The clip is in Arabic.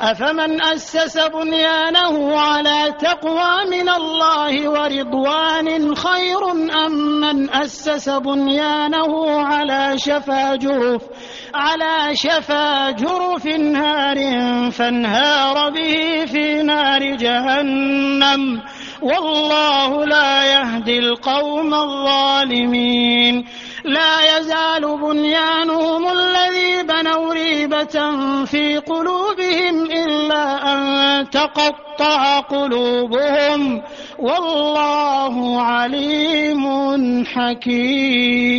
أفمن أسس بنيانه على تقوى من الله ورضوان خير أم من أسس بنيانه على شفا جرف على شفا جرف نار فانهار به في نار جهنم. والله لا يهدي القوم الظالمين. لا يزال بنيانهم الذي بنوا ريبة في قلوبهم تقطع قلوبهم والله عليم حكيم.